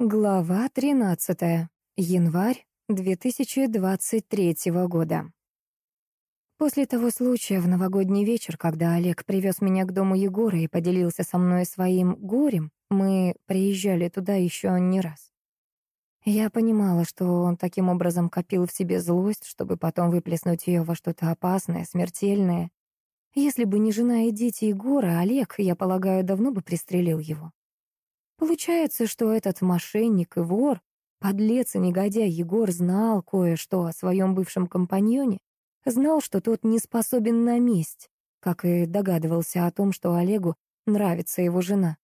Глава 13. Январь 2023 года. После того случая в новогодний вечер, когда Олег привез меня к дому Егора и поделился со мной своим горем, мы приезжали туда еще не раз. Я понимала, что он таким образом копил в себе злость, чтобы потом выплеснуть ее во что-то опасное, смертельное. Если бы не жена и дети Егора, Олег, я полагаю, давно бы пристрелил его. Получается, что этот мошенник и вор, подлец и негодяй Егор знал кое-что о своем бывшем компаньоне, знал, что тот не способен на месть, как и догадывался о том, что Олегу нравится его жена.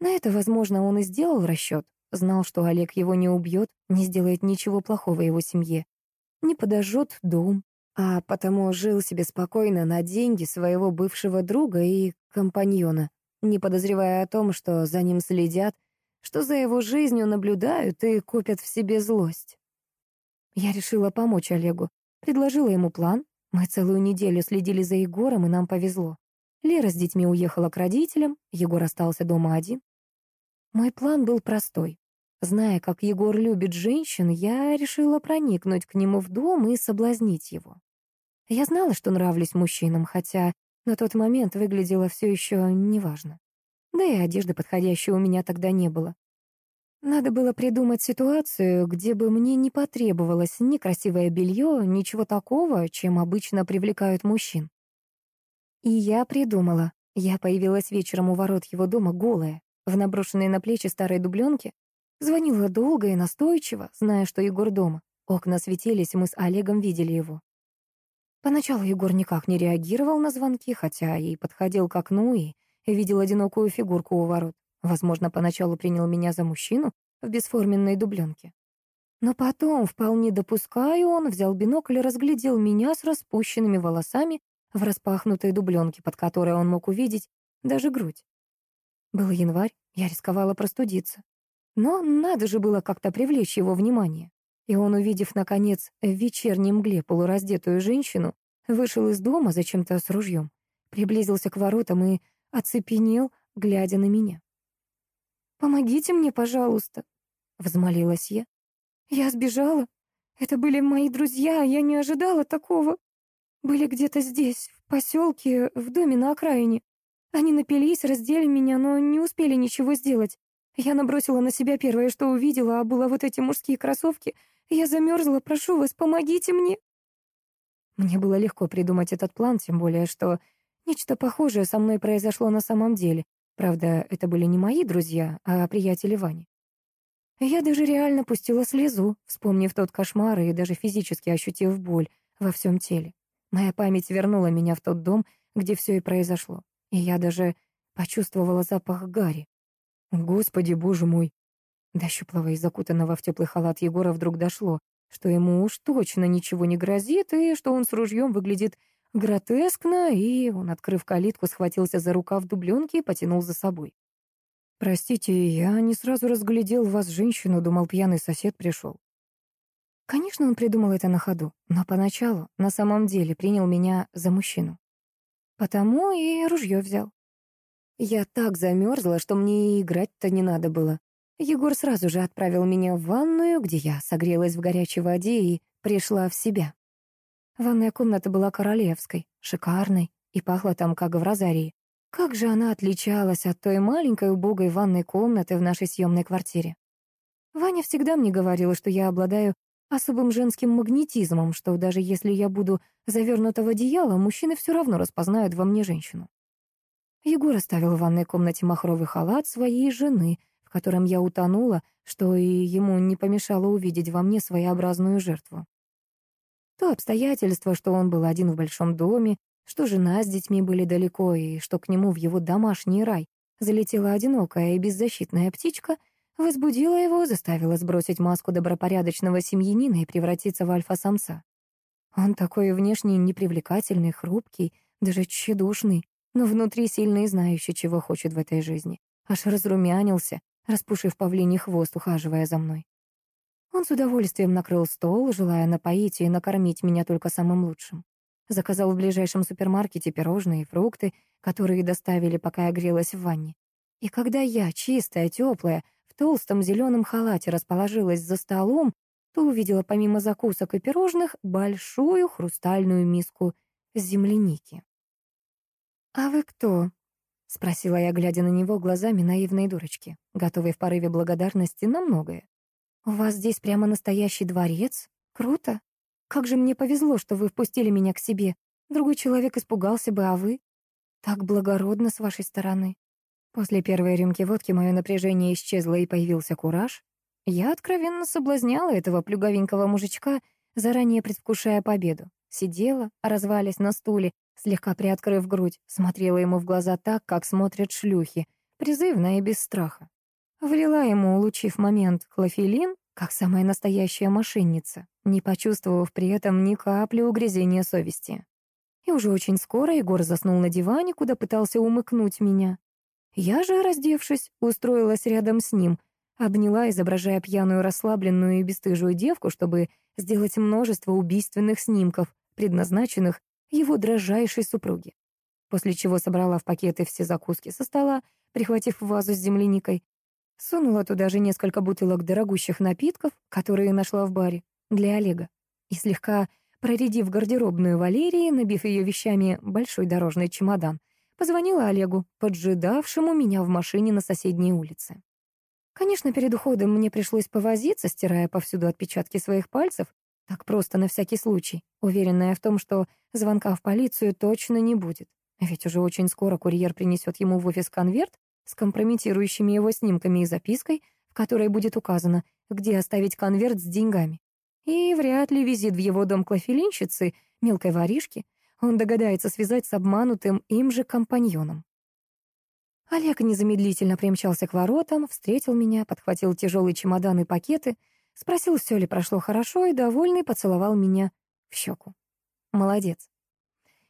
На это, возможно, он и сделал расчет, знал, что Олег его не убьет, не сделает ничего плохого его семье, не подожжет дом, а потому жил себе спокойно на деньги своего бывшего друга и компаньона, не подозревая о том, что за ним следят, что за его жизнью наблюдают и копят в себе злость. Я решила помочь Олегу, предложила ему план. Мы целую неделю следили за Егором, и нам повезло. Лера с детьми уехала к родителям, Егор остался дома один. Мой план был простой. Зная, как Егор любит женщин, я решила проникнуть к нему в дом и соблазнить его. Я знала, что нравлюсь мужчинам, хотя на тот момент выглядело все еще неважно. Да и одежды подходящей у меня тогда не было. Надо было придумать ситуацию, где бы мне не потребовалось ни красивое белье, ничего такого, чем обычно привлекают мужчин. И я придумала. Я появилась вечером у ворот его дома голая, в наброшенной на плечи старой дубленке. Звонила долго и настойчиво, зная, что Егор дома. Окна светились, мы с Олегом видели его. Поначалу Егор никак не реагировал на звонки, хотя и подходил к окну и видел одинокую фигурку у ворот. Возможно, поначалу принял меня за мужчину в бесформенной дубленке. Но потом, вполне допускаю, он взял бинокль и разглядел меня с распущенными волосами в распахнутой дубленке, под которой он мог увидеть даже грудь. Был январь, я рисковала простудиться. Но надо же было как-то привлечь его внимание. И он, увидев, наконец, в вечернем мгле полураздетую женщину, вышел из дома зачем-то с ружьем, приблизился к воротам и оцепенел, глядя на меня. «Помогите мне, пожалуйста», — взмолилась я. «Я сбежала. Это были мои друзья, а я не ожидала такого. Были где-то здесь, в поселке, в доме на окраине. Они напились, раздели меня, но не успели ничего сделать. Я набросила на себя первое, что увидела, а было вот эти мужские кроссовки — я замерзла, прошу вас, помогите мне. Мне было легко придумать этот план, тем более, что нечто похожее со мной произошло на самом деле. Правда, это были не мои друзья, а приятели Вани. Я даже реально пустила слезу, вспомнив тот кошмар и даже физически ощутив боль во всем теле. Моя память вернула меня в тот дом, где все и произошло. И я даже почувствовала запах гари. Господи, боже мой, до щуплого и закутанного в теплый халат Егора вдруг дошло, что ему уж точно ничего не грозит, и что он с ружьем выглядит гротескно, и он, открыв калитку, схватился за рукав дубленки и потянул за собой. «Простите, я не сразу разглядел вас, женщину, думал, пьяный сосед пришел». Конечно, он придумал это на ходу, но поначалу, на самом деле, принял меня за мужчину. Потому и ружье взял. Я так замерзла, что мне играть-то не надо было. Егор сразу же отправил меня в ванную, где я согрелась в горячей воде и пришла в себя. Ванная комната была королевской, шикарной, и пахла там, как в розарии. Как же она отличалась от той маленькой убогой ванной комнаты в нашей съемной квартире. Ваня всегда мне говорила, что я обладаю особым женским магнетизмом, что даже если я буду завернута в одеяло, мужчины все равно распознают во мне женщину. Егор оставил в ванной комнате махровый халат своей жены — котором я утонула, что и ему не помешало увидеть во мне своеобразную жертву. То обстоятельство, что он был один в большом доме, что жена с детьми были далеко, и что к нему в его домашний рай залетела одинокая и беззащитная птичка, возбудило его, заставило сбросить маску добропорядочного семьянина и превратиться в альфа-самца. Он такой внешне непривлекательный, хрупкий, даже тщедушный, но внутри сильно и знающий, чего хочет в этой жизни. Аж разрумянился, распушив павлиний хвост, ухаживая за мной. Он с удовольствием накрыл стол, желая напоить и накормить меня только самым лучшим. Заказал в ближайшем супермаркете пирожные и фрукты, которые доставили, пока я грелась в ванне. И когда я, чистая, теплая, в толстом зеленом халате расположилась за столом, то увидела помимо закусок и пирожных большую хрустальную миску земляники. «А вы кто?» — спросила я, глядя на него глазами наивной дурочки, готовой в порыве благодарности на многое. «У вас здесь прямо настоящий дворец? Круто! Как же мне повезло, что вы впустили меня к себе. Другой человек испугался бы, а вы? Так благородно с вашей стороны». После первой рюмки водки мое напряжение исчезло и появился кураж. Я откровенно соблазняла этого плюговенького мужичка, заранее предвкушая победу. Сидела, развалясь на стуле, слегка приоткрыв грудь, смотрела ему в глаза так, как смотрят шлюхи, призывно и без страха. Влила ему, улучив момент, хлофелин, как самая настоящая мошенница, не почувствовав при этом ни капли угрызения совести. И уже очень скоро Егор заснул на диване, куда пытался умыкнуть меня. Я же, раздевшись, устроилась рядом с ним, обняла, изображая пьяную, расслабленную и бесстыжую девку, чтобы сделать множество убийственных снимков, предназначенных его дрожайшей супруге. После чего собрала в пакеты все закуски со стола, прихватив вазу с земляникой, сунула туда же несколько бутылок дорогущих напитков, которые нашла в баре, для Олега, и слегка проредив гардеробную Валерии, набив ее вещами большой дорожный чемодан, Позвонила Олегу, поджидавшему меня в машине на соседней улице. Конечно, перед уходом мне пришлось повозиться, стирая повсюду отпечатки своих пальцев, так просто на всякий случай, уверенная в том, что звонка в полицию точно не будет. Ведь уже очень скоро курьер принесет ему в офис конверт с компрометирующими его снимками и запиской, в которой будет указано, где оставить конверт с деньгами. И вряд ли визит в его дом клофелинщицы, мелкой воришки, он догадается связать с обманутым им же компаньоном. Олег незамедлительно примчался к воротам, встретил меня, подхватил тяжелые чемоданы и пакеты, спросил, все ли прошло хорошо, и, довольный, поцеловал меня в щеку. Молодец.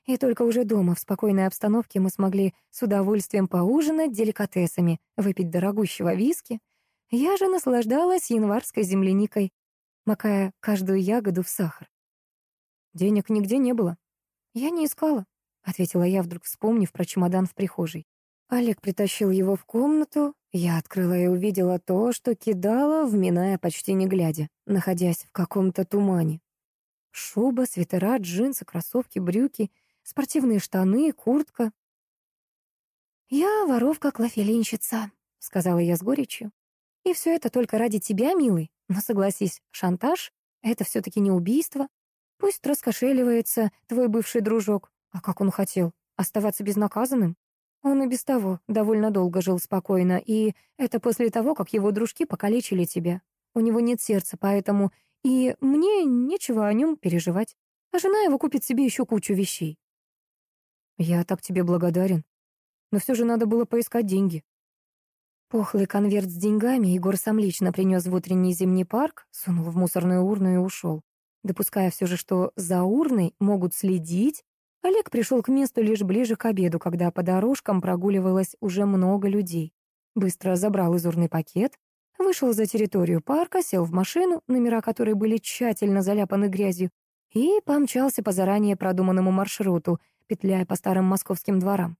И только уже дома, в спокойной обстановке, мы смогли с удовольствием поужинать деликатесами, выпить дорогущего виски. Я же наслаждалась январской земляникой, макая каждую ягоду в сахар. Денег нигде не было. «Я не искала», — ответила я, вдруг вспомнив про чемодан в прихожей. Олег притащил его в комнату, я открыла и увидела то, что кидала, вминая почти не глядя, находясь в каком-то тумане. Шуба, свитера, джинсы, кроссовки, брюки, спортивные штаны, куртка. «Я воровка-клофелинщица», — сказала я с горечью. «И все это только ради тебя, милый. Но согласись, шантаж — это все-таки не убийство. Пусть раскошеливается твой бывший дружок. А как он хотел? Оставаться безнаказанным? Он и без того довольно долго жил спокойно, и это после того, как его дружки покалечили тебя. У него нет сердца, поэтому и мне нечего о нем переживать. А жена его купит себе еще кучу вещей. Я так тебе благодарен. Но все же надо было поискать деньги. Похлый конверт с деньгами Егор сам лично принес в утренний зимний парк, сунул в мусорную урну и ушел. Допуская все же, что за урной могут следить, Олег пришел к месту лишь ближе к обеду, когда по дорожкам прогуливалось уже много людей. Быстро забрал из урны пакет, вышел за территорию парка, сел в машину, номера которой были тщательно заляпаны грязью, и помчался по заранее продуманному маршруту, петляя по старым московским дворам.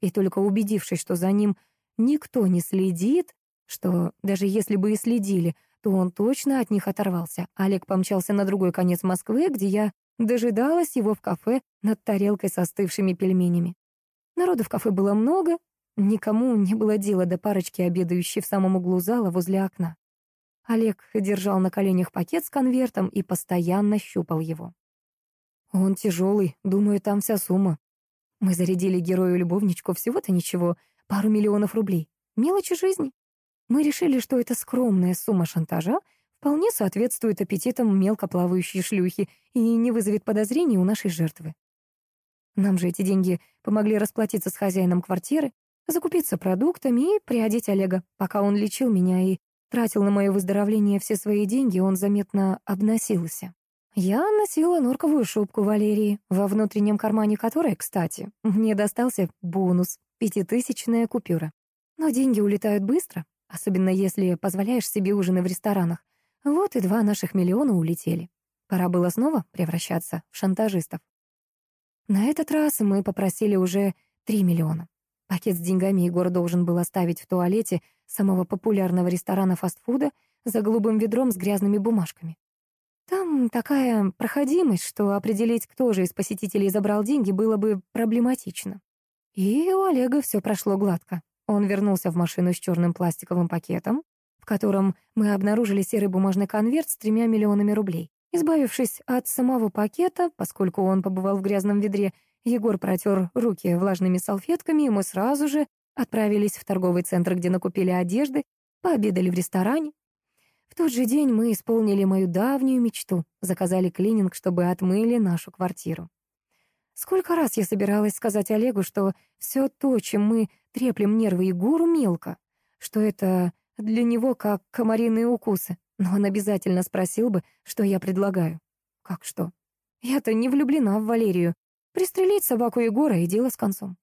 И только убедившись, что за ним никто не следит, что даже если бы и следили, то он точно от них оторвался. Олег помчался на другой конец Москвы, где я дожидалась его в кафе над тарелкой со остывшими пельменями. Народу в кафе было много, никому не было дела до парочки, обедающей в самом углу зала возле окна. Олег держал на коленях пакет с конвертом и постоянно щупал его. Он тяжелый, думаю, там вся сумма. Мы зарядили герою-любовничку всего-то ничего, пару миллионов рублей. Мелочи жизни. Мы решили, что эта скромная сумма шантажа вполне соответствует аппетитам мелко плавающей шлюхи и не вызовет подозрений у нашей жертвы. Нам же эти деньги помогли расплатиться с хозяином квартиры, закупиться продуктами и приодеть Олега. Пока он лечил меня и тратил на мое выздоровление все свои деньги, он заметно обносился. Я носила норковую шубку Валерии, во внутреннем кармане которой, кстати, мне достался бонус — пятитысячная купюра. Но деньги улетают быстро, особенно если позволяешь себе ужины в ресторанах. Вот и два наших миллиона улетели. Пора было снова превращаться в шантажистов. На этот раз мы попросили уже три миллиона. Пакет с деньгами Егор должен был оставить в туалете самого популярного ресторана фастфуда за голубым ведром с грязными бумажками. Там такая проходимость, что определить, кто же из посетителей забрал деньги, было бы проблематично. И у Олега все прошло гладко. Он вернулся в машину с черным пластиковым пакетом, в котором мы обнаружили серый бумажный конверт с тремя миллионами рублей. Избавившись от самого пакета, поскольку он побывал в грязном ведре, Егор протер руки влажными салфетками, и мы сразу же отправились в торговый центр, где накупили одежды, пообедали в ресторане. В тот же день мы исполнили мою давнюю мечту, заказали клининг, чтобы отмыли нашу квартиру. Сколько раз я собиралась сказать Олегу, что все то, чем мы треплем нервы Егору, мелко, что это для него как комариные укусы, но он обязательно спросил бы, что я предлагаю. Как что? Я-то не влюблена в Валерию. Пристрелить собаку Егора и дело с концом.